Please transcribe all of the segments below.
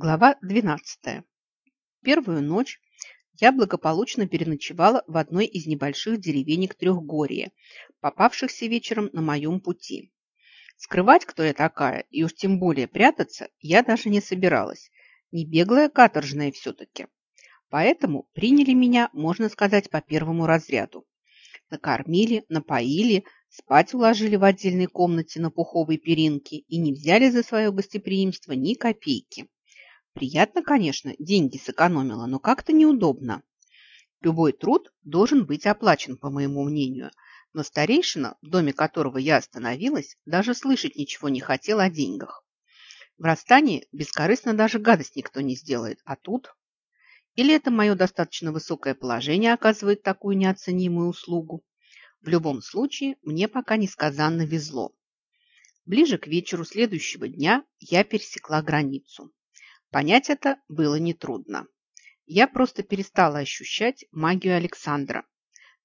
Глава 12. Первую ночь я благополучно переночевала в одной из небольших деревенек Трехгорья, попавшихся вечером на моем пути. Скрывать, кто я такая, и уж тем более прятаться, я даже не собиралась. Не беглая каторжная все-таки. Поэтому приняли меня, можно сказать, по первому разряду. Накормили, напоили, спать уложили в отдельной комнате на пуховой перинке и не взяли за свое гостеприимство ни копейки. Приятно, конечно, деньги сэкономила, но как-то неудобно. Любой труд должен быть оплачен, по моему мнению, но старейшина, в доме которого я остановилась, даже слышать ничего не хотел о деньгах. В расстании бескорыстно даже гадость никто не сделает, а тут... Или это мое достаточно высокое положение оказывает такую неоценимую услугу? В любом случае, мне пока несказанно везло. Ближе к вечеру следующего дня я пересекла границу. Понять это было нетрудно. Я просто перестала ощущать магию Александра,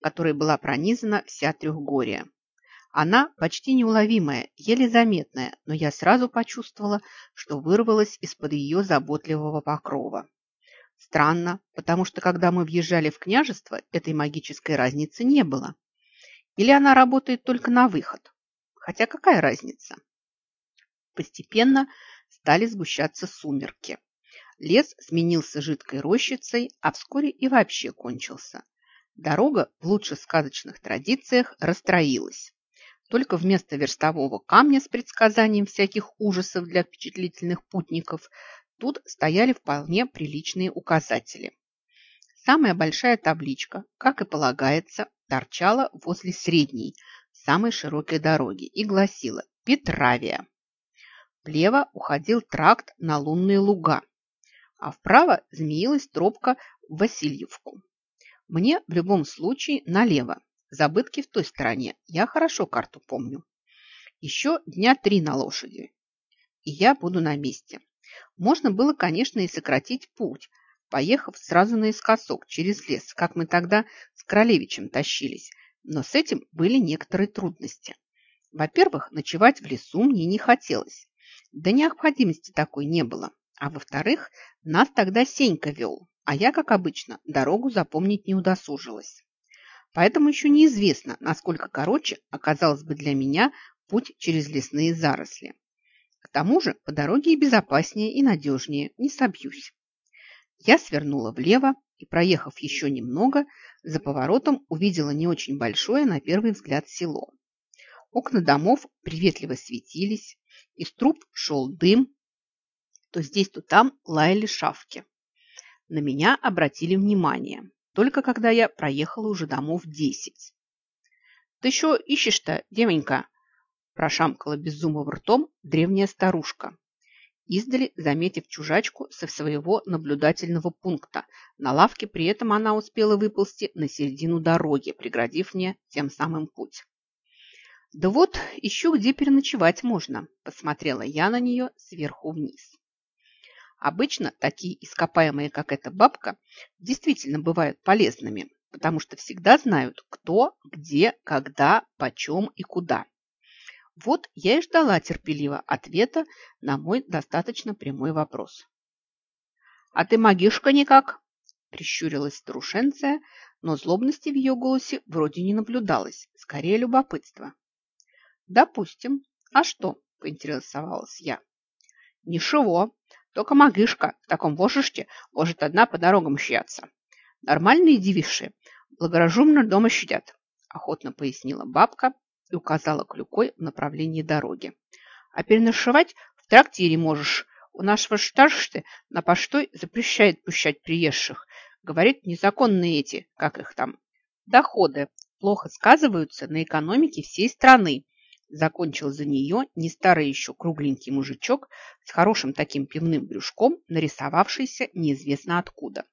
которой была пронизана вся трехгория. Она почти неуловимая, еле заметная, но я сразу почувствовала, что вырвалась из-под ее заботливого покрова. Странно, потому что когда мы въезжали в княжество, этой магической разницы не было. Или она работает только на выход? Хотя какая разница? Постепенно стали сгущаться сумерки. Лес сменился жидкой рощицей, а вскоре и вообще кончился. Дорога в лучших сказочных традициях расстроилась. Только вместо верстового камня с предсказанием всяких ужасов для впечатлительных путников тут стояли вполне приличные указатели. Самая большая табличка, как и полагается, торчала возле средней, самой широкой дороги и гласила «Петравия». Влево уходил тракт на лунные луга, а вправо змеилась тропка в Васильевку. Мне в любом случае налево. Забытки в той стороне. Я хорошо карту помню. Еще дня три на лошади. И я буду на месте. Можно было, конечно, и сократить путь, поехав сразу наискосок через лес, как мы тогда с Королевичем тащились. Но с этим были некоторые трудности. Во-первых, ночевать в лесу мне не хотелось. Да необходимости такой не было. А во-вторых, нас тогда Сенька вел, а я, как обычно, дорогу запомнить не удосужилась. Поэтому еще неизвестно, насколько короче оказалось бы для меня путь через лесные заросли. К тому же по дороге и безопаснее, и надежнее, не собьюсь. Я свернула влево и, проехав еще немного, за поворотом увидела не очень большое, на первый взгляд, село. Окна домов приветливо светились, из труб шел дым, то здесь, то там лаяли шавки. На меня обратили внимание, только когда я проехала уже домов десять. «Ты что ищешь-то, девонька?» прошамкала безумным ртом древняя старушка. Издали, заметив чужачку со своего наблюдательного пункта, на лавке при этом она успела выползти на середину дороги, преградив мне тем самым путь. «Да вот, ищу, где переночевать можно», – посмотрела я на нее сверху вниз. Обычно такие ископаемые, как эта бабка, действительно бывают полезными, потому что всегда знают, кто, где, когда, почем и куда. Вот я и ждала терпеливо ответа на мой достаточно прямой вопрос. «А ты магишка никак?» – прищурилась старушенция, но злобности в ее голосе вроде не наблюдалось, скорее любопытство. «Допустим. А что?» – поинтересовалась я. «Ничего. Только магишка в таком возрасте может одна по дорогам шьяться. Нормальные девиши благоразумно дома щадят», – охотно пояснила бабка и указала клюкой в направлении дороги. «А переношевать в трактире можешь. У нашего старшты на постой запрещает пущать приезжих. Говорит, незаконные эти, как их там, доходы плохо сказываются на экономике всей страны Закончил за нее не старый еще кругленький мужичок с хорошим таким пивным брюшком, нарисовавшийся неизвестно откуда.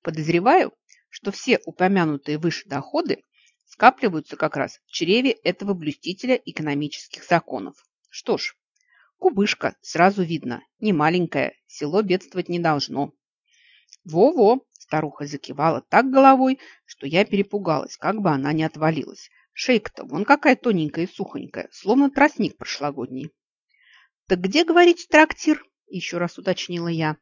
Подозреваю, что все упомянутые выше доходы скапливаются как раз в чреве этого блюстителя экономических законов. Что ж, кубышка, сразу видно, не маленькая, село бедствовать не должно. Во-во, старуха закивала так головой, что я перепугалась, как бы она не отвалилась. Шейка-то вон какая тоненькая и сухонькая, словно тростник прошлогодний. Так где, говорить, трактир? Еще раз уточнила я.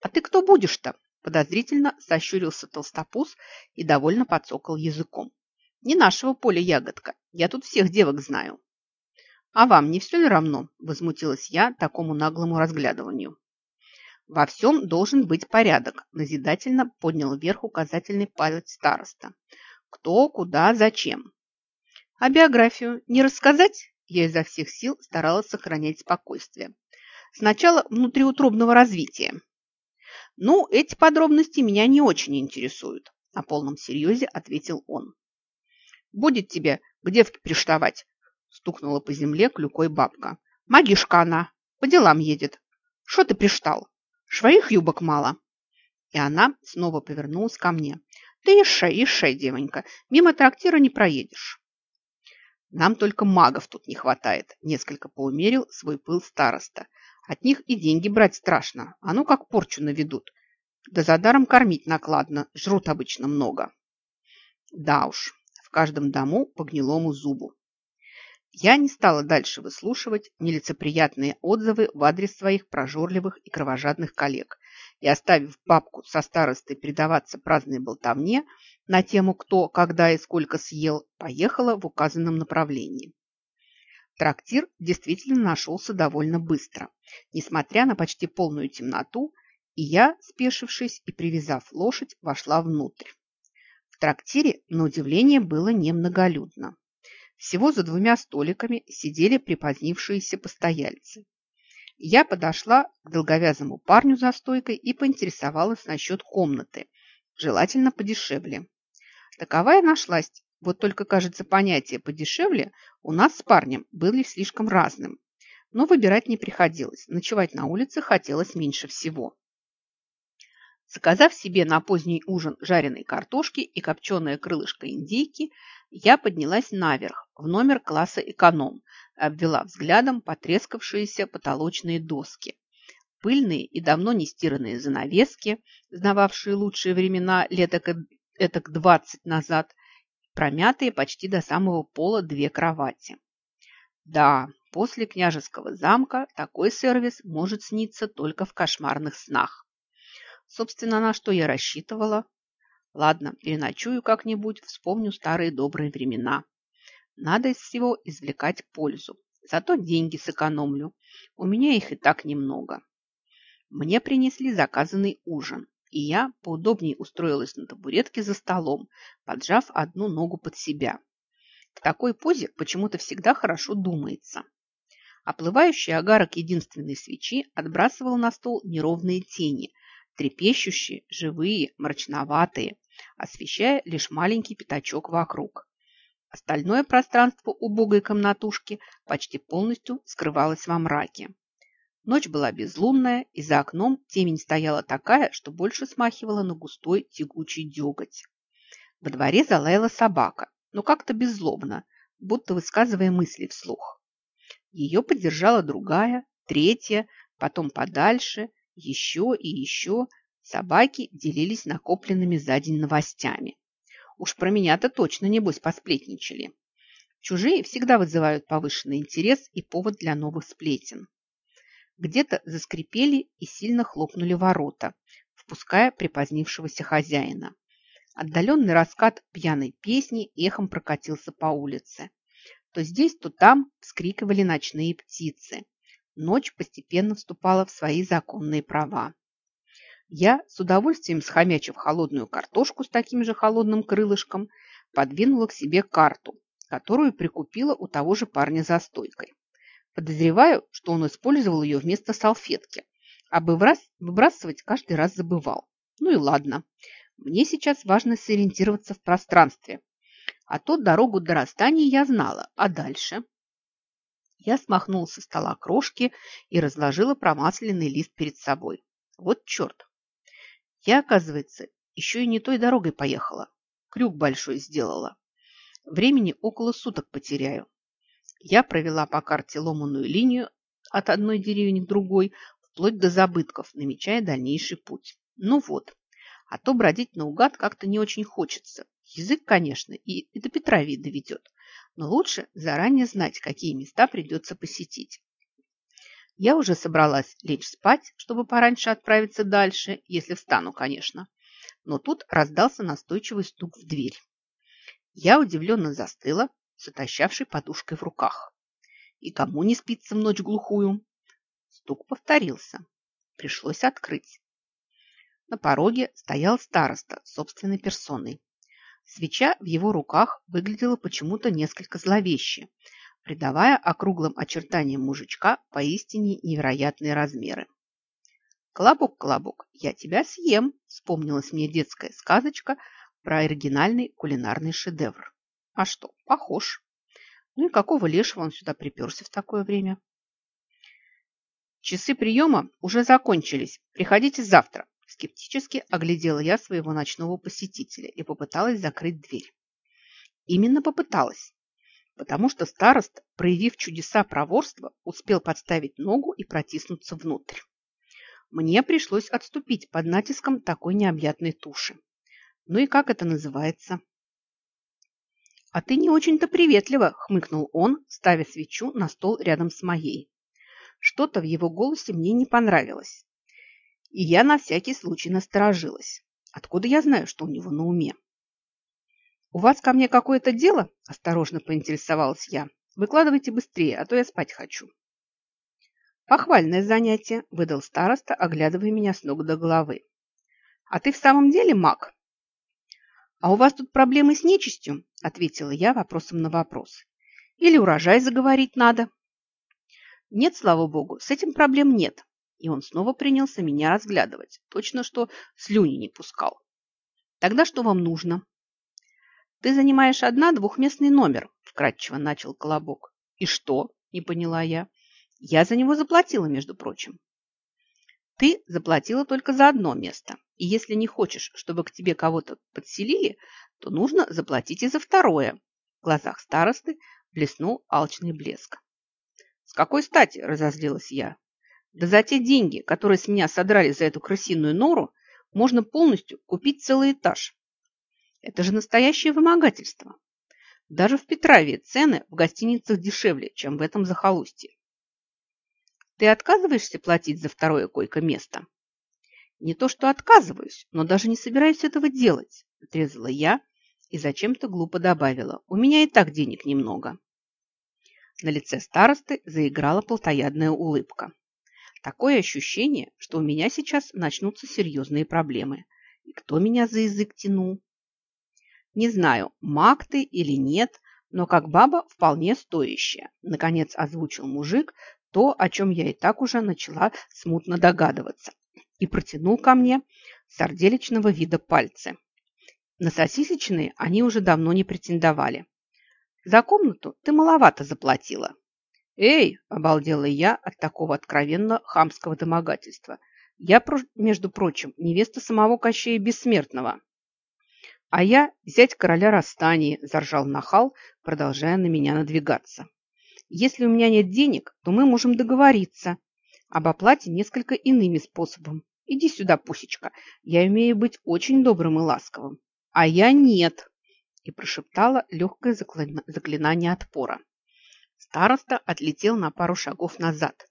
А ты кто будешь-то? Подозрительно сощурился толстопуз и довольно подсокал языком. Не нашего поля ягодка. Я тут всех девок знаю. А вам не все ли равно? Возмутилась я такому наглому разглядыванию. Во всем должен быть порядок, назидательно поднял вверх указательный палец староста. Кто, куда, зачем. А биографию не рассказать? Я изо всех сил старалась сохранять спокойствие. Сначала внутриутробного развития. Ну, эти подробности меня не очень интересуют, на полном серьезе ответил он. Будет тебе к девке приштовать, стукнула по земле клюкой бабка. Магишка она, по делам едет. Что ты приштал? Своих юбок мало. И она снова повернулась ко мне. Ты ешай, ешай, девонька, мимо трактира не проедешь. Нам только магов тут не хватает, несколько поумерил свой пыл староста. От них и деньги брать страшно, а ну как порчу наведут. Да за даром кормить накладно, жрут обычно много. Да уж, в каждом дому по гнилому зубу. Я не стала дальше выслушивать нелицеприятные отзывы в адрес своих прожорливых и кровожадных коллег и, оставив папку со старостой предаваться праздной болтовне на тему «кто, когда и сколько съел», поехала в указанном направлении. Трактир действительно нашелся довольно быстро, несмотря на почти полную темноту, и я, спешившись и привязав лошадь, вошла внутрь. В трактире, на удивление, было немноголюдно. Всего за двумя столиками сидели припозднившиеся постояльцы. Я подошла к долговязому парню за стойкой и поинтересовалась насчет комнаты, желательно подешевле. Таковая нашлась, вот только, кажется, понятие «подешевле» у нас с парнем были слишком разным. Но выбирать не приходилось, ночевать на улице хотелось меньше всего. Заказав себе на поздний ужин жареной картошки и копченое крылышко индейки, я поднялась наверх, в номер класса эконом, обвела взглядом потрескавшиеся потолочные доски. Пыльные и давно не стиранные занавески, знававшие лучшие времена лет этак двадцать назад, промятые почти до самого пола две кровати. Да, после княжеского замка такой сервис может сниться только в кошмарных снах. Собственно, на что я рассчитывала? Ладно, переночую как-нибудь, вспомню старые добрые времена. Надо из всего извлекать пользу. Зато деньги сэкономлю. У меня их и так немного. Мне принесли заказанный ужин, и я поудобнее устроилась на табуретке за столом, поджав одну ногу под себя. В такой позе почему-то всегда хорошо думается. Оплывающий огарок единственной свечи отбрасывал на стол неровные тени, трепещущие, живые, мрачноватые, освещая лишь маленький пятачок вокруг. Остальное пространство убогой комнатушки почти полностью скрывалось во мраке. Ночь была безлунная, и за окном темень стояла такая, что больше смахивала на густой тягучий деготь. Во дворе залаяла собака, но как-то беззлобно, будто высказывая мысли вслух. Ее поддержала другая, третья, потом подальше, еще и еще собаки делились накопленными за день новостями. Уж про меня-то точно, небось, посплетничали. Чужие всегда вызывают повышенный интерес и повод для новых сплетен. Где-то заскрипели и сильно хлопнули ворота, впуская припозднившегося хозяина. Отдаленный раскат пьяной песни эхом прокатился по улице. То здесь, то там вскрикивали ночные птицы ночь постепенно вступала в свои законные права. Я, с удовольствием схомячив холодную картошку с таким же холодным крылышком, подвинула к себе карту, которую прикупила у того же парня за стойкой. Подозреваю, что он использовал ее вместо салфетки, а выбрасывать каждый раз забывал. Ну и ладно. Мне сейчас важно сориентироваться в пространстве. А то дорогу до расстания я знала, а дальше? Я смахнула со стола крошки и разложила промасленный лист перед собой. Вот черт! Я, оказывается, еще и не той дорогой поехала. Крюк большой сделала. Времени около суток потеряю. Я провела по карте ломаную линию от одной деревни к другой, вплоть до забытков, намечая дальнейший путь. Ну вот, а то бродить наугад как-то не очень хочется. Язык, конечно, и, и до Петра вида ведет но лучше заранее знать, какие места придется посетить. Я уже собралась лечь спать, чтобы пораньше отправиться дальше, если встану, конечно. Но тут раздался настойчивый стук в дверь. Я удивленно застыла с отощавшей подушкой в руках. И кому не спится в ночь глухую? Стук повторился. Пришлось открыть. На пороге стоял староста собственной персоной. Свеча в его руках выглядела почему-то несколько зловеще, придавая округлым очертаниям мужичка поистине невероятные размеры. «Колобок, я тебя съем!» – вспомнилась мне детская сказочка про оригинальный кулинарный шедевр. А что, похож. Ну и какого лешего он сюда приперся в такое время? Часы приема уже закончились. Приходите завтра. Скептически оглядела я своего ночного посетителя и попыталась закрыть дверь. Именно попыталась потому что старост, проявив чудеса проворства, успел подставить ногу и протиснуться внутрь. Мне пришлось отступить под натиском такой необъятной туши. Ну и как это называется? «А ты не очень-то приветливо», – хмыкнул он, ставя свечу на стол рядом с моей. Что-то в его голосе мне не понравилось. И я на всякий случай насторожилась. Откуда я знаю, что у него на уме? «У вас ко мне какое-то дело?» – осторожно поинтересовалась я. «Выкладывайте быстрее, а то я спать хочу». «Похвальное занятие», – выдал староста, оглядывая меня с ног до головы. «А ты в самом деле маг?» «А у вас тут проблемы с нечистью?» – ответила я вопросом на вопрос. «Или урожай заговорить надо?» «Нет, слава богу, с этим проблем нет». И он снова принялся меня разглядывать, точно что слюни не пускал. «Тогда что вам нужно?» «Ты занимаешь одна двухместный номер», – вкратчиво начал Колобок. «И что?» – не поняла я. «Я за него заплатила, между прочим». «Ты заплатила только за одно место, и если не хочешь, чтобы к тебе кого-то подселили, то нужно заплатить и за второе». В глазах старосты блеснул алчный блеск. «С какой стати?» – разозлилась я. «Да за те деньги, которые с меня содрали за эту крысиную нору, можно полностью купить целый этаж. Это же настоящее вымогательство. Даже в Петраве цены в гостиницах дешевле, чем в этом захолустье. Ты отказываешься платить за второе койко-место? Не то, что отказываюсь, но даже не собираюсь этого делать, отрезала я и зачем-то глупо добавила. У меня и так денег немного. На лице старосты заиграла полтоядная улыбка. Такое ощущение, что у меня сейчас начнутся серьезные проблемы. И кто меня за язык тянул? Не знаю, маг ты или нет, но как баба вполне стоящая. Наконец озвучил мужик то, о чем я и так уже начала смутно догадываться, и протянул ко мне сарделичного вида пальцы. На сосисочные они уже давно не претендовали. За комнату ты маловато заплатила. «Эй!» – обалдела я от такого откровенно хамского домогательства. «Я, между прочим, невеста самого Кощея Бессмертного». А я взять короля Расстании, заржал нахал, продолжая на меня надвигаться. Если у меня нет денег, то мы можем договориться об оплате несколько иными способами. Иди сюда, пусечка, я умею быть очень добрым и ласковым. А я нет, и прошептала легкое заклинание отпора. Староста отлетел на пару шагов назад,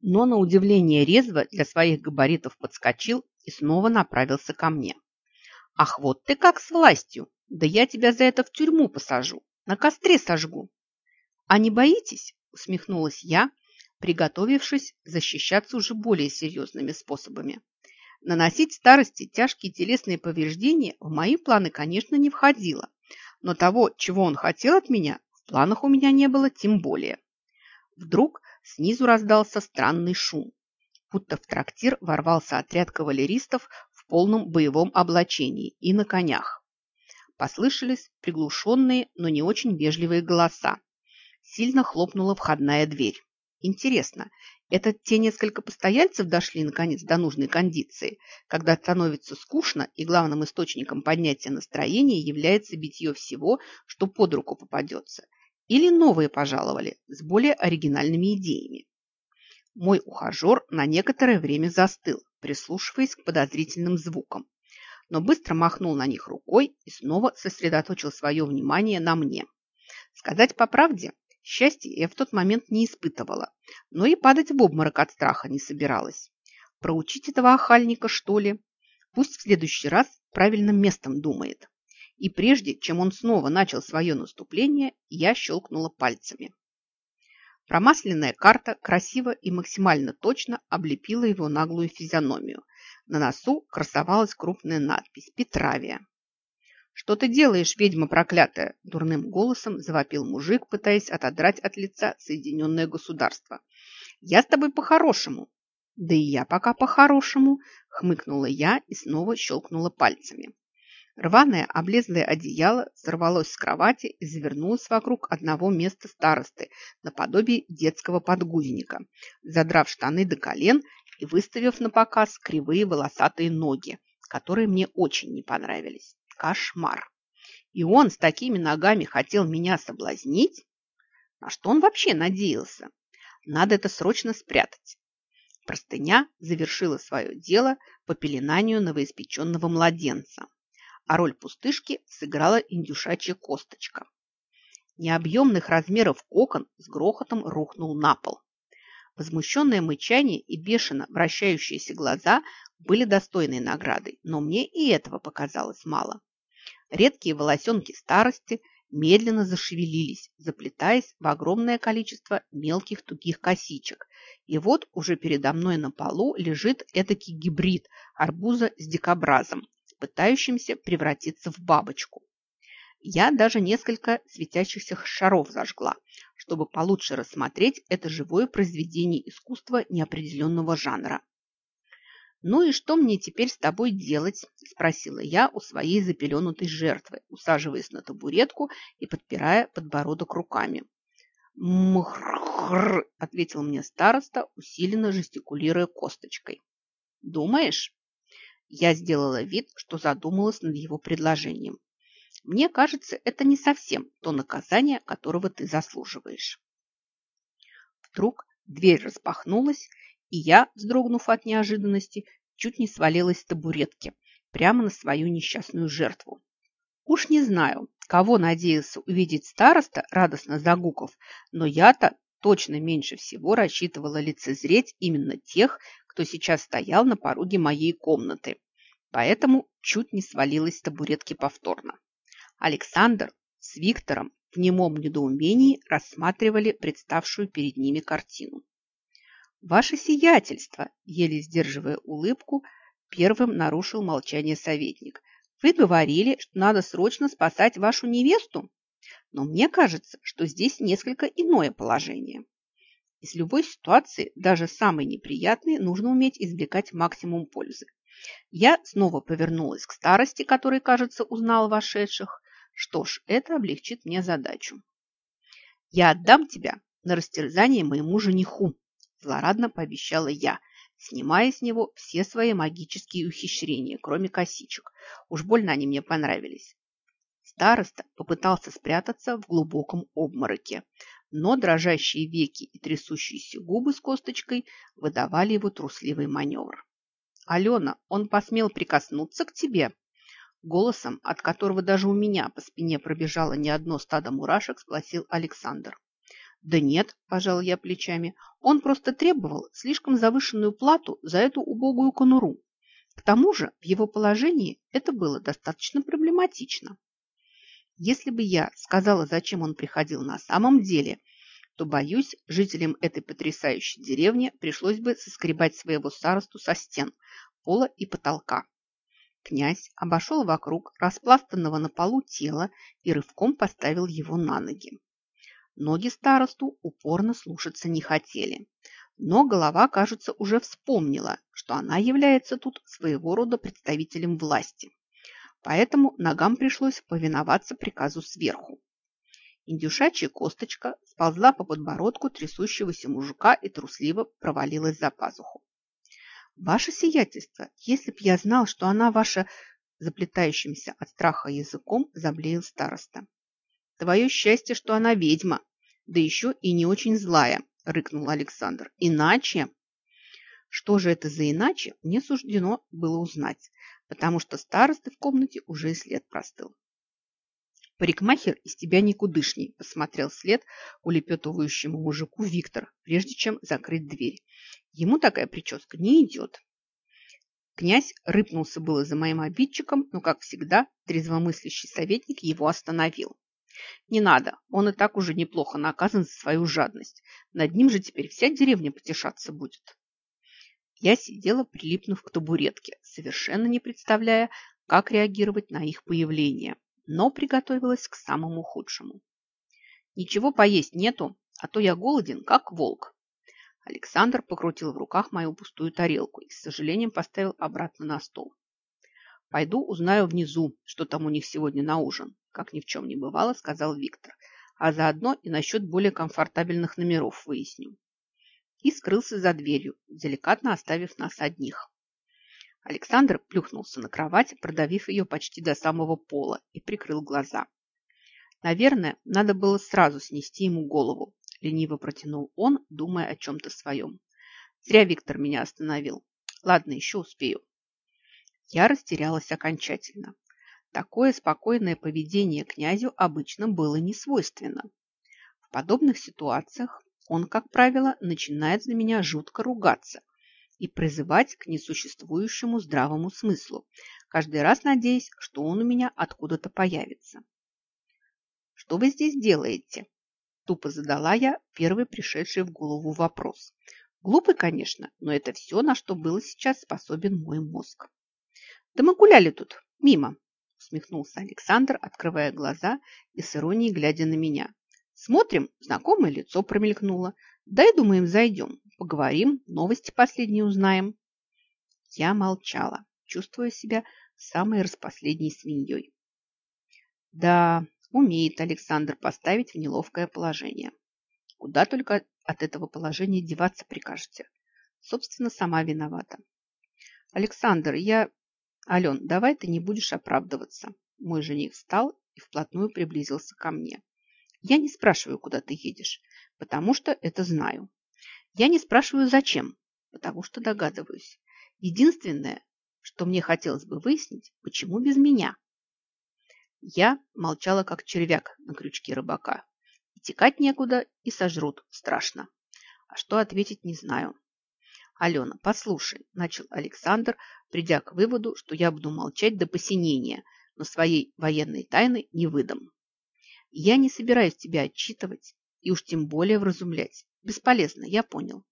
но на удивление резво для своих габаритов подскочил и снова направился ко мне. Ах, вот ты как с властью! Да я тебя за это в тюрьму посажу, на костре сожгу. А не боитесь? Усмехнулась я, приготовившись защищаться уже более серьезными способами. Наносить старости тяжкие телесные повреждения в мои планы, конечно, не входило, но того, чего он хотел от меня, в планах у меня не было тем более. Вдруг снизу раздался странный шум, будто в трактир ворвался отряд кавалеристов полном боевом облачении и на конях. Послышались приглушенные, но не очень вежливые голоса. Сильно хлопнула входная дверь. Интересно, это те несколько постояльцев дошли наконец до нужной кондиции, когда становится скучно и главным источником поднятия настроения является битье всего, что под руку попадется, или новые пожаловали с более оригинальными идеями. Мой ухажер на некоторое время застыл, прислушиваясь к подозрительным звукам, но быстро махнул на них рукой и снова сосредоточил свое внимание на мне. Сказать по правде, Счастья я в тот момент не испытывала, но и падать в обморок от страха не собиралась. Проучить этого охальника, что ли? Пусть в следующий раз правильным местом думает. И прежде, чем он снова начал свое наступление, я щелкнула пальцами. Промасленная карта красиво и максимально точно облепила его наглую физиономию. На носу красовалась крупная надпись «Петравия». «Что ты делаешь, ведьма проклятая?» – дурным голосом завопил мужик, пытаясь отодрать от лица Соединенное Государство. «Я с тобой по-хорошему». «Да и я пока по-хорошему», – хмыкнула я и снова щелкнула пальцами. Рваное облезлое одеяло сорвалось с кровати и завернулось вокруг одного места старосты, наподобие детского подгузника, задрав штаны до колен и выставив на показ кривые волосатые ноги, которые мне очень не понравились. Кошмар! И он с такими ногами хотел меня соблазнить? На что он вообще надеялся? Надо это срочно спрятать. Простыня завершила свое дело по пеленанию новоиспеченного младенца а роль пустышки сыграла индюшачья косточка. Необъемных размеров кокон с грохотом рухнул на пол. Возмущенное мычание и бешено вращающиеся глаза были достойной наградой, но мне и этого показалось мало. Редкие волосенки старости медленно зашевелились, заплетаясь в огромное количество мелких тугих косичек. И вот уже передо мной на полу лежит этакий гибрид арбуза с дикобразом, пытающимся превратиться в бабочку. Я даже несколько светящихся шаров зажгла, чтобы получше рассмотреть это живое произведение искусства неопределенного жанра. «Ну и что мне теперь с тобой делать?» – спросила я у своей запеленутой жертвы, усаживаясь на табуретку и подпирая подбородок руками. «Мхр!» – ответил мне староста, усиленно жестикулируя косточкой. «Думаешь?» Я сделала вид, что задумалась над его предложением. Мне кажется, это не совсем то наказание, которого ты заслуживаешь. Вдруг дверь распахнулась, и я, вздрогнув от неожиданности, чуть не свалилась с табуретки прямо на свою несчастную жертву. Уж не знаю, кого надеялся увидеть староста, радостно загуков, но я-то точно меньше всего рассчитывала лицезреть именно тех, кто сейчас стоял на пороге моей комнаты. Поэтому чуть не свалилась с табуретки повторно. Александр с Виктором в немом недоумении рассматривали представшую перед ними картину. «Ваше сиятельство!» – еле сдерживая улыбку, первым нарушил молчание советник. «Вы говорили, что надо срочно спасать вашу невесту, но мне кажется, что здесь несколько иное положение. Из любой ситуации, даже самой неприятной, нужно уметь извлекать максимум пользы. Я снова повернулась к старости, который, кажется, узнал вошедших. Что ж, это облегчит мне задачу. «Я отдам тебя на растерзание моему жениху», – злорадно пообещала я, снимая с него все свои магические ухищрения, кроме косичек. Уж больно они мне понравились. Староста попытался спрятаться в глубоком обмороке, но дрожащие веки и трясущиеся губы с косточкой выдавали его трусливый маневр. «Алена, он посмел прикоснуться к тебе?» Голосом, от которого даже у меня по спине пробежало не одно стадо мурашек, спросил Александр. «Да нет», – пожал я плечами, – «он просто требовал слишком завышенную плату за эту убогую конуру. К тому же в его положении это было достаточно проблематично. Если бы я сказала, зачем он приходил на самом деле, то, боюсь, жителям этой потрясающей деревни пришлось бы соскребать своего старосту со стен, пола и потолка. Князь обошел вокруг распластанного на полу тела и рывком поставил его на ноги. Ноги старосту упорно слушаться не хотели, но голова, кажется, уже вспомнила, что она является тут своего рода представителем власти поэтому ногам пришлось повиноваться приказу сверху. Индюшачья косточка сползла по подбородку трясущегося мужика и трусливо провалилась за пазуху. «Ваше сиятельство, если б я знал, что она ваша...» Заплетающимся от страха языком заблеял староста. «Твое счастье, что она ведьма, да еще и не очень злая», — рыкнул Александр. «Иначе...» Что же это за иначе, мне суждено было узнать, потому что старосты в комнате уже и след простыл. Парикмахер из тебя никудышний, посмотрел след улепетывающему мужику Виктор, прежде чем закрыть дверь. Ему такая прическа не идет. Князь рыпнулся было за моим обидчиком, но, как всегда, трезвомыслящий советник его остановил. Не надо, он и так уже неплохо наказан за свою жадность. Над ним же теперь вся деревня потешаться будет. Я сидела, прилипнув к табуретке, совершенно не представляя, как реагировать на их появление но приготовилась к самому худшему. «Ничего поесть нету, а то я голоден, как волк». Александр покрутил в руках мою пустую тарелку и с сожалением поставил обратно на стол. «Пойду узнаю внизу, что там у них сегодня на ужин», как ни в чем не бывало, сказал Виктор, а заодно и насчет более комфортабельных номеров выясню. И скрылся за дверью, деликатно оставив нас одних. Александр плюхнулся на кровать, продавив ее почти до самого пола, и прикрыл глаза. Наверное, надо было сразу снести ему голову. Лениво протянул он, думая о чем-то своем. Зря Виктор меня остановил. Ладно, еще успею. Я растерялась окончательно. Такое спокойное поведение князю обычно было не свойственно. В подобных ситуациях он, как правило, начинает на меня жутко ругаться – и призывать к несуществующему здравому смыслу, каждый раз надеясь, что он у меня откуда-то появится. «Что вы здесь делаете?» Тупо задала я первый пришедший в голову вопрос. Глупый, конечно, но это все, на что был сейчас способен мой мозг. «Да мы гуляли тут, мимо», усмехнулся Александр, открывая глаза и с иронией глядя на меня. Смотрим, знакомое лицо промелькнуло. Дай, думаем, зайдем. Поговорим, новости последние узнаем. Я молчала, чувствуя себя самой распоследней свиньей. Да, умеет Александр поставить в неловкое положение. Куда только от этого положения деваться прикажете. Собственно, сама виновата. Александр, я... Ален, давай ты не будешь оправдываться. Мой жених встал и вплотную приблизился ко мне. Я не спрашиваю, куда ты едешь, потому что это знаю. Я не спрашиваю, зачем, потому что догадываюсь. Единственное, что мне хотелось бы выяснить, почему без меня? Я молчала, как червяк на крючке рыбака. И текать некуда, и сожрут. Страшно. А что ответить, не знаю. Алена, послушай, начал Александр, придя к выводу, что я буду молчать до посинения, но своей военной тайны не выдам. Я не собираюсь тебя отчитывать и уж тем более вразумлять. Бесполезно, я понял.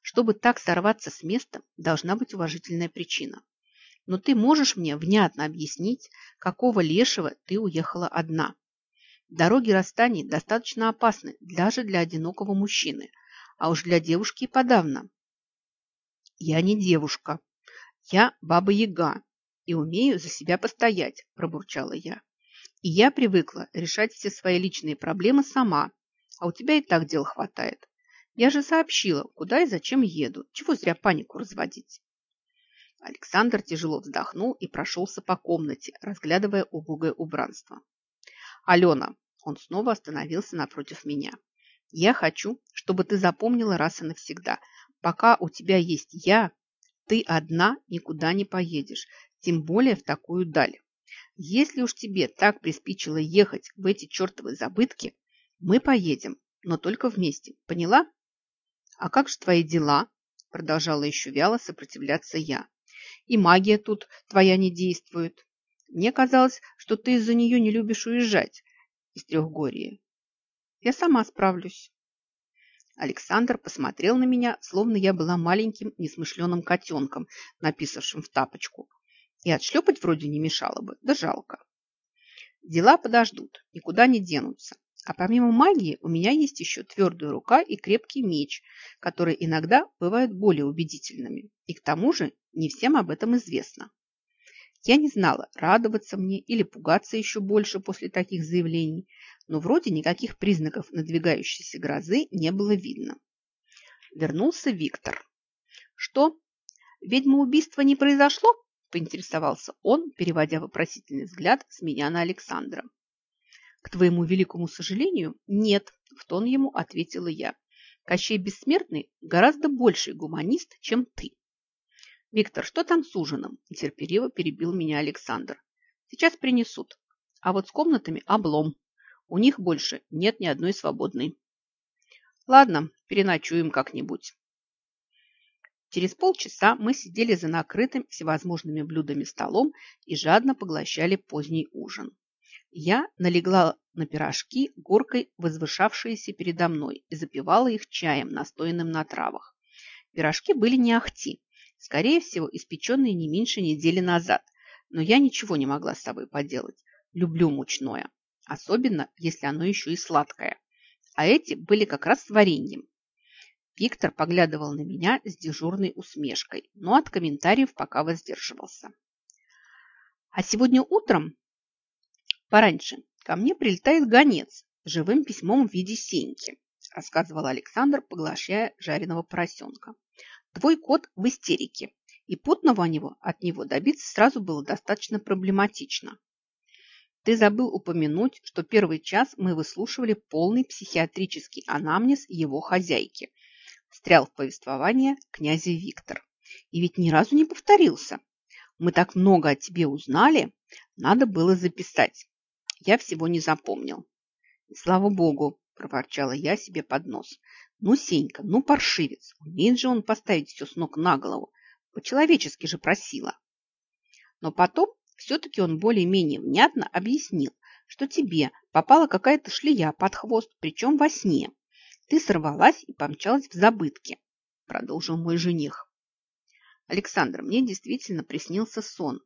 Чтобы так сорваться с места, должна быть уважительная причина. Но ты можешь мне внятно объяснить, какого лешего ты уехала одна. Дороги расстаний достаточно опасны даже для одинокого мужчины, а уж для девушки и подавно. Я не девушка. Я баба-яга и умею за себя постоять, пробурчала я. И я привыкла решать все свои личные проблемы сама, а у тебя и так дел хватает. Я же сообщила, куда и зачем еду. Чего зря панику разводить? Александр тяжело вздохнул и прошелся по комнате, разглядывая убогое убранство. «Алена!» Он снова остановился напротив меня. «Я хочу, чтобы ты запомнила раз и навсегда. Пока у тебя есть я, ты одна никуда не поедешь, тем более в такую даль. Если уж тебе так приспичило ехать в эти чертовы забытки, мы поедем, но только вместе. Поняла?» «А как же твои дела?» – продолжала еще вяло сопротивляться я. «И магия тут твоя не действует. Мне казалось, что ты из-за нее не любишь уезжать из Трехгории. Я сама справлюсь». Александр посмотрел на меня, словно я была маленьким несмышленым котенком, написавшим в тапочку. И отшлепать вроде не мешало бы, да жалко. Дела подождут, никуда не денутся. А помимо магии у меня есть еще твердая рука и крепкий меч, которые иногда бывают более убедительными. И к тому же не всем об этом известно. Я не знала, радоваться мне или пугаться еще больше после таких заявлений, но вроде никаких признаков надвигающейся грозы не было видно. Вернулся Виктор. «Что, ведьмоубийство не произошло?» – поинтересовался он, переводя вопросительный взгляд с меня на Александра. К твоему великому сожалению, нет, в тон ему ответила я. Кощей Бессмертный гораздо больший гуманист, чем ты. Виктор, что там с ужином? Нетерпеливо перебил меня Александр. Сейчас принесут. А вот с комнатами облом. У них больше нет ни одной свободной. Ладно, переночуем как-нибудь. Через полчаса мы сидели за накрытым всевозможными блюдами столом и жадно поглощали поздний ужин. Я налегла на пирожки, горкой возвышавшиеся передо мной, и запивала их чаем, настоянным на травах. Пирожки были не ахти, скорее всего, испеченные не меньше недели назад, но я ничего не могла с собой поделать. Люблю мучное, особенно если оно еще и сладкое. А эти были как раз с вареньем. Виктор поглядывал на меня с дежурной усмешкой, но от комментариев пока воздерживался. А сегодня утром, пораньше, ко мне прилетает гонец живым письмом в виде сеньки, рассказывал Александр, поглощая жареного поросенка. Твой кот в истерике, и путного него от него добиться сразу было достаточно проблематично. Ты забыл упомянуть, что первый час мы выслушивали полный психиатрический анамнез его хозяйки. Встрял в повествование князя Виктор. И ведь ни разу не повторился. Мы так много о тебе узнали, надо было записать. Я всего не запомнил. И слава богу, проворчала я себе под нос. Ну, Сенька, ну, паршивец, умеет же он поставить все с ног на голову. По-человечески же просила. Но потом все-таки он более-менее внятно объяснил, что тебе попала какая-то шлея под хвост, причем во сне. Ты сорвалась и помчалась в забытки, продолжил мой жених. Александр, мне действительно приснился сон,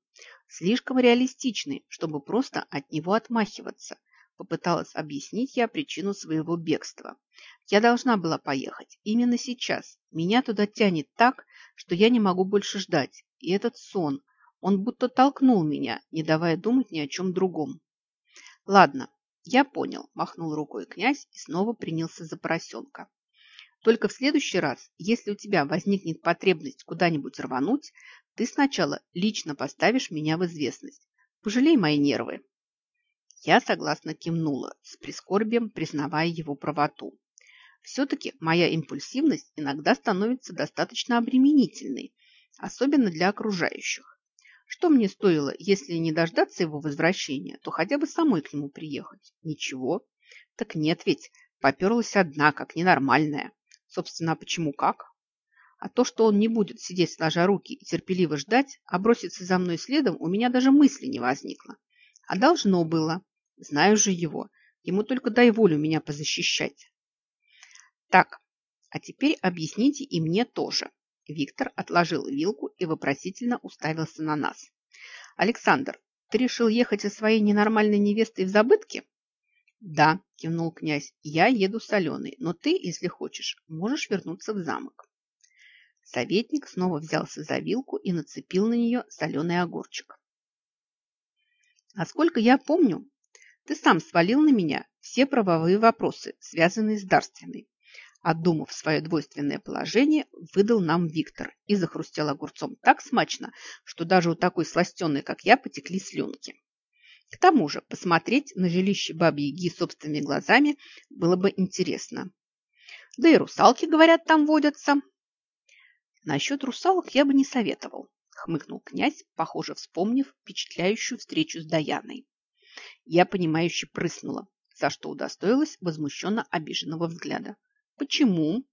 слишком реалистичный, чтобы просто от него отмахиваться – Попыталась объяснить я причину своего бегства. Я должна была поехать. Именно сейчас. Меня туда тянет так, что я не могу больше ждать. И этот сон, он будто толкнул меня, не давая думать ни о чем другом. Ладно, я понял, махнул рукой князь и снова принялся за поросенка. Только в следующий раз, если у тебя возникнет потребность куда-нибудь рвануть, ты сначала лично поставишь меня в известность. Пожалей мои нервы. Я согласно кивнула, с прискорбием признавая его правоту. Все-таки моя импульсивность иногда становится достаточно обременительной, особенно для окружающих. Что мне стоило, если не дождаться его возвращения, то хотя бы самой к нему приехать? Ничего. Так нет ведь, поперлась одна, как ненормальная. Собственно, а почему как? А то, что он не будет сидеть сложа руки и терпеливо ждать, а броситься за мной следом, у меня даже мысли не возникло. А должно было. Знаю же его. Ему только дай волю меня позащищать. Так, а теперь объясните и мне тоже. Виктор отложил вилку и вопросительно уставился на нас. Александр, ты решил ехать со своей ненормальной невестой в забытке? Да, кивнул князь, я еду с Аленой, но ты, если хочешь, можешь вернуться в замок. Советник снова взялся за вилку и нацепил на нее соленый огурчик. Насколько я помню, ты сам свалил на меня все правовые вопросы, связанные с дарственной. Отдумав свое двойственное положение, выдал нам Виктор и захрустел огурцом так смачно, что даже у такой сластенной, как я, потекли слюнки. К тому же посмотреть на жилище бабьи-яги собственными глазами было бы интересно. Да и русалки, говорят, там водятся. Насчет русалок я бы не советовал, хмыкнул князь, похоже, вспомнив впечатляющую встречу с Даяной. Я, понимающе прыснула, за что удостоилась возмущенно обиженного взгляда. «Почему?»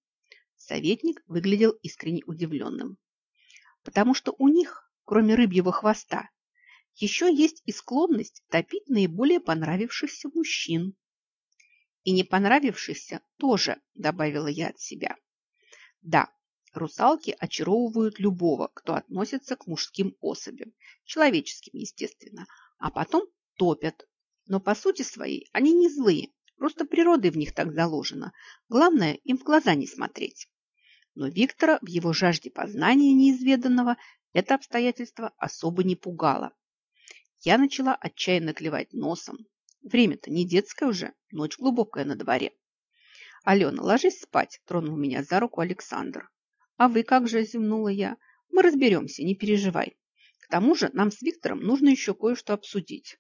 Советник выглядел искренне удивленным. «Потому что у них, кроме рыбьего хвоста, еще есть и склонность топить наиболее понравившихся мужчин. И не понравившихся тоже, добавила я от себя. Да, русалки очаровывают любого, кто относится к мужским особям, человеческим, естественно, а потом топят, но по сути своей они не злые, просто природой в них так заложено. Главное, им в глаза не смотреть. Но Виктора в его жажде познания неизведанного это обстоятельство особо не пугало. Я начала отчаянно клевать носом. Время-то не детское уже, ночь глубокая на дворе. «Алена, ложись спать», – тронул меня за руку Александр. «А вы как же?» – зевнула я. «Мы разберемся, не переживай. К тому же нам с Виктором нужно еще кое-что обсудить».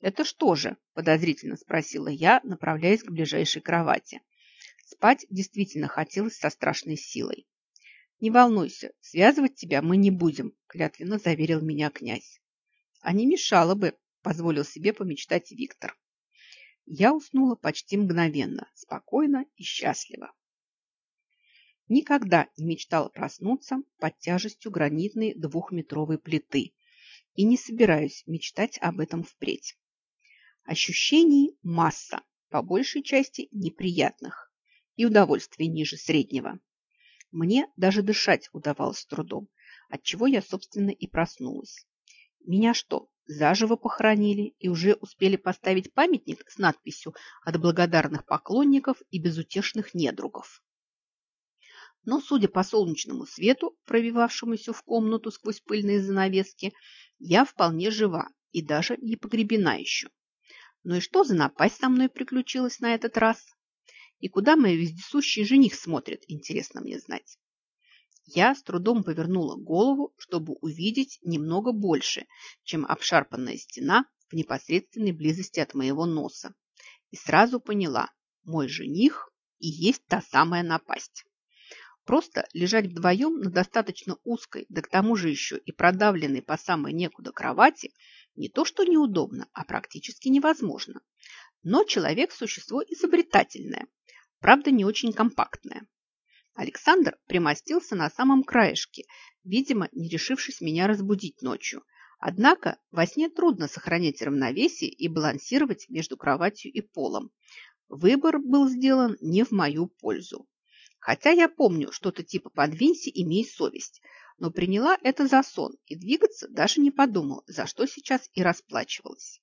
«Это что же?» – подозрительно спросила я, направляясь к ближайшей кровати. Спать действительно хотелось со страшной силой. «Не волнуйся, связывать тебя мы не будем», – клятвенно заверил меня князь. «А не мешало бы», – позволил себе помечтать Виктор. Я уснула почти мгновенно, спокойно и счастливо. Никогда не мечтала проснуться под тяжестью гранитной двухметровой плиты и не собираюсь мечтать об этом впредь. Ощущений масса, по большей части неприятных, и удовольствий ниже среднего. Мне даже дышать удавалось с трудом, отчего я, собственно, и проснулась. Меня что, заживо похоронили и уже успели поставить памятник с надписью «От благодарных поклонников и безутешных недругов»? Но, судя по солнечному свету, пробивавшемуся в комнату сквозь пыльные занавески, я вполне жива и даже не погребена еще. Ну и что за напасть со мной приключилась на этот раз? И куда мой вездесущий жених смотрит, интересно мне знать. Я с трудом повернула голову, чтобы увидеть немного больше, чем обшарпанная стена в непосредственной близости от моего носа. И сразу поняла, мой жених и есть та самая напасть. Просто лежать вдвоем на достаточно узкой, да к тому же еще и продавленной по самой некуда кровати, не то что неудобно, а практически невозможно. Но человек – существо изобретательное, правда, не очень компактное. Александр примостился на самом краешке, видимо, не решившись меня разбудить ночью. Однако во сне трудно сохранять равновесие и балансировать между кроватью и полом. Выбор был сделан не в мою пользу. Хотя я помню что-то типа «подвинься, имей совесть», но приняла это за сон и двигаться даже не подумала, за что сейчас и расплачивалась.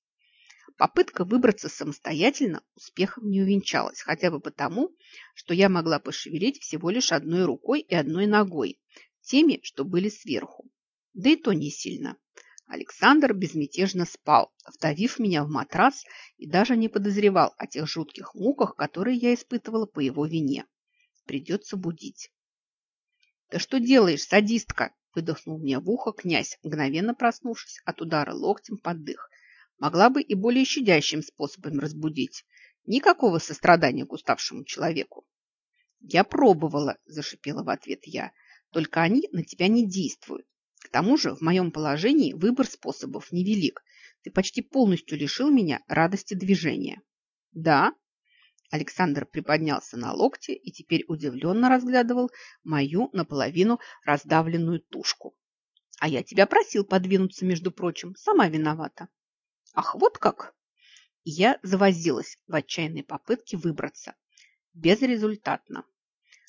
Попытка выбраться самостоятельно успехом не увенчалась, хотя бы потому, что я могла пошевелить всего лишь одной рукой и одной ногой, теми, что были сверху. Да и то не сильно. Александр безмятежно спал, вдавив меня в матрас и даже не подозревал о тех жутких муках, которые я испытывала по его вине. Придется будить. «Да что делаешь, садистка?» – выдохнул мне в ухо князь, мгновенно проснувшись от удара локтем под дых. Могла бы и более щадящим способом разбудить. Никакого сострадания к уставшему человеку. «Я пробовала», – зашипела в ответ я. «Только они на тебя не действуют. К тому же в моем положении выбор способов невелик. Ты почти полностью лишил меня радости движения». «Да?» Александр приподнялся на локте и теперь удивленно разглядывал мою наполовину раздавленную тушку. А я тебя просил подвинуться, между прочим. Сама виновата. Ах, вот как! я завозилась в отчаянной попытке выбраться. Безрезультатно.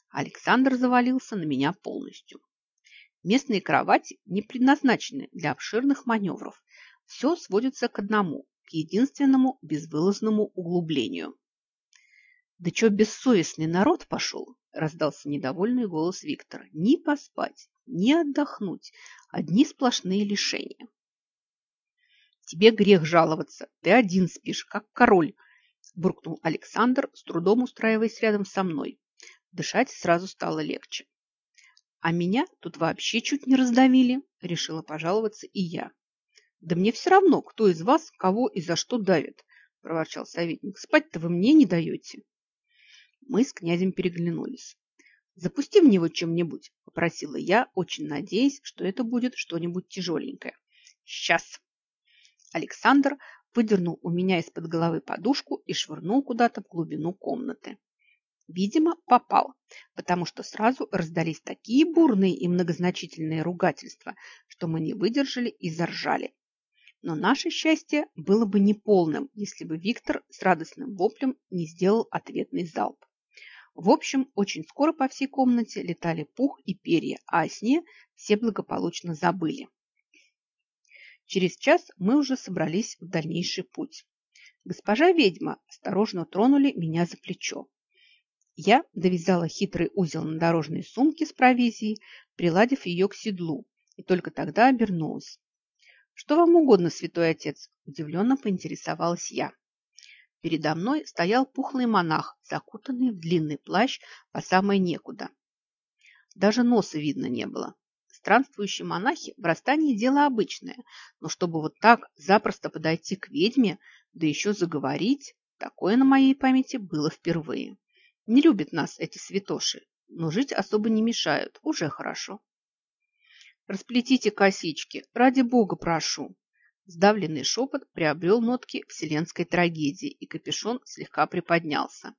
Александр завалился на меня полностью. Местные кровати не предназначены для обширных маневров. Все сводится к одному, к единственному безвылазному углублению. «Да чё бессовестный народ пошел?» – раздался недовольный голос Виктора. «Ни поспать, ни отдохнуть. Одни сплошные лишения». «Тебе грех жаловаться. Ты один спишь, как король», – буркнул Александр, с трудом устраиваясь рядом со мной. Дышать сразу стало легче. «А меня тут вообще чуть не раздавили», – решила пожаловаться и я. «Да мне все равно, кто из вас кого и за что давит», – проворчал советник. «Спать-то вы мне не даете». Мы с князем переглянулись. «Запусти в него чем-нибудь», – попросила я, очень надеясь, что это будет что-нибудь тяжеленькое. «Сейчас!» Александр выдернул у меня из-под головы подушку и швырнул куда-то в глубину комнаты. Видимо, попал, потому что сразу раздались такие бурные и многозначительные ругательства, что мы не выдержали и заржали. Но наше счастье было бы неполным, если бы Виктор с радостным воплем не сделал ответный залп. В общем, очень скоро по всей комнате летали пух и перья, а о сне все благополучно забыли. Через час мы уже собрались в дальнейший путь. Госпожа ведьма осторожно тронули меня за плечо. Я довязала хитрый узел на дорожной сумке с провизией, приладив ее к седлу, и только тогда обернулась. «Что вам угодно, святой отец?» – удивленно поинтересовалась я. Передо мной стоял пухлый монах, закутанный в длинный плащ по самой некуда. Даже носа видно не было. Странствующие монахи в расстании дело обычное, но чтобы вот так запросто подойти к ведьме, да еще заговорить, такое на моей памяти было впервые. Не любят нас эти святоши, но жить особо не мешают, уже хорошо. Расплетите косички, ради бога прошу. Сдавленный шепот приобрел нотки вселенской трагедии, и капюшон слегка приподнялся.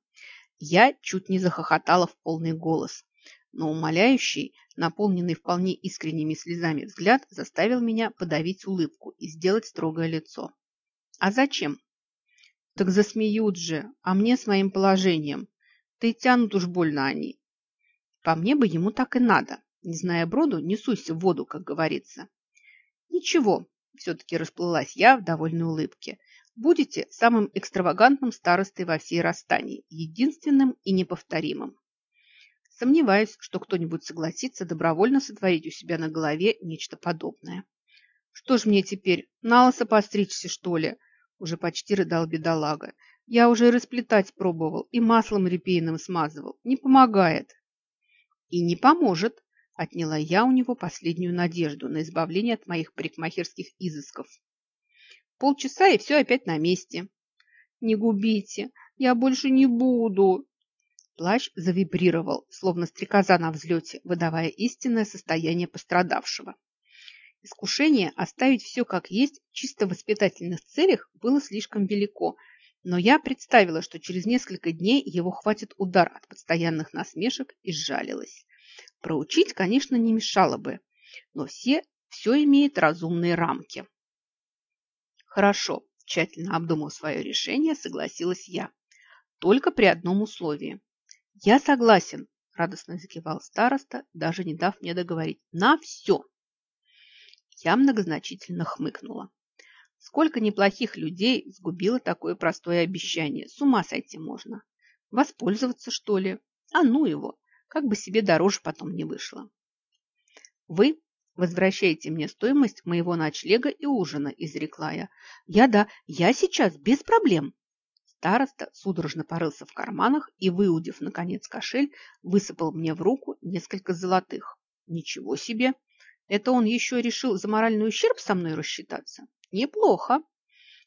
Я чуть не захохотала в полный голос, но умоляющий, наполненный вполне искренними слезами взгляд заставил меня подавить улыбку и сделать строгое лицо. «А зачем?» «Так засмеют же, а мне с моим положением. Ты тянут уж больно они». «По мне бы ему так и надо. Не зная броду, не суйся в воду, как говорится». «Ничего, все-таки расплылась я в довольной улыбке. Будете самым экстравагантным старостой во всей Расстании, единственным и неповторимым. Сомневаюсь, что кто-нибудь согласится добровольно сотворить у себя на голове нечто подобное. Что ж мне теперь, на лысо постричься, что ли? Уже почти рыдал бедолага. Я уже расплетать пробовал и маслом репейным смазывал. Не помогает. И не поможет, Отняла я у него последнюю надежду на избавление от моих парикмахерских изысков. Полчаса, и все опять на месте. «Не губите, я больше не буду!» Плащ завибрировал, словно стрекоза на взлете, выдавая истинное состояние пострадавшего. Искушение оставить все как есть в чисто воспитательных целях было слишком велико, но я представила, что через несколько дней его хватит удар от постоянных насмешек и сжалилась. Проучить, конечно, не мешало бы, но все, все имеет разумные рамки. Хорошо, тщательно обдумав свое решение, согласилась я. Только при одном условии. Я согласен, радостно закивал староста, даже не дав мне договорить. На все. Я многозначительно хмыкнула. Сколько неплохих людей сгубило такое простое обещание. С ума сойти можно. Воспользоваться, что ли? А ну его как бы себе дороже потом не вышло. Вы возвращаете мне стоимость моего ночлега и ужина, изрекла я. Я да, я сейчас, без проблем. Староста судорожно порылся в карманах и, выудив, наконец, кошель, высыпал мне в руку несколько золотых. Ничего себе! Это он еще решил за моральный ущерб со мной рассчитаться? Неплохо.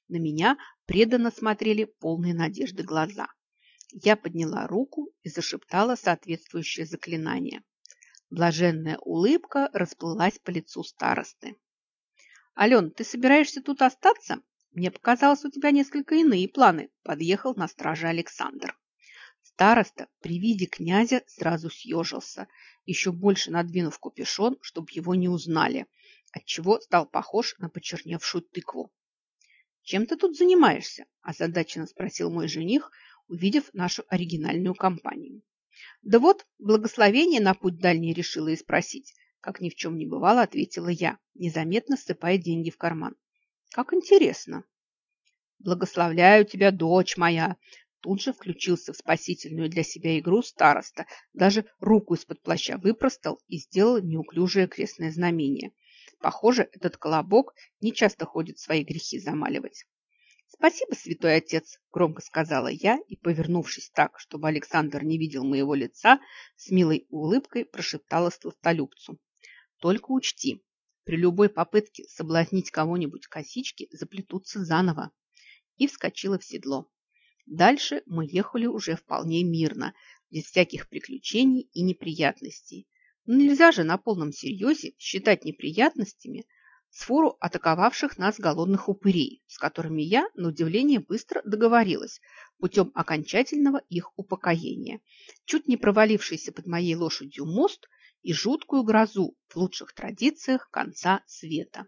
На меня преданно смотрели полные надежды глаза. Я подняла руку и зашептала соответствующее заклинание. Блаженная улыбка расплылась по лицу старосты. «Ален, ты собираешься тут остаться? Мне показалось, у тебя несколько иные планы», – подъехал на страже Александр. Староста при виде князя сразу съежился, еще больше надвинув капюшон, чтобы его не узнали, отчего стал похож на почерневшую тыкву. «Чем ты тут занимаешься?» – озадаченно спросил мой жених – увидев нашу оригинальную компанию. Да вот, благословение на путь дальний решила и спросить. Как ни в чем не бывало, ответила я, незаметно ссыпая деньги в карман. Как интересно. Благословляю тебя, дочь моя. Тут же включился в спасительную для себя игру староста, даже руку из-под плаща выпростал и сделал неуклюжее крестное знамение. Похоже, этот колобок не часто ходит свои грехи замаливать. «Спасибо, святой отец», – громко сказала я и, повернувшись так, чтобы Александр не видел моего лица, с милой улыбкой прошептала сластолюбцу. «Только учти, при любой попытке соблазнить кого-нибудь косички заплетутся заново». И вскочила в седло. Дальше мы ехали уже вполне мирно, без всяких приключений и неприятностей. Но нельзя же на полном серьезе считать неприятностями – свору атаковавших нас голодных упырей, с которыми я, на удивление, быстро договорилась путем окончательного их упокоения, чуть не провалившийся под моей лошадью мост и жуткую грозу в лучших традициях конца света.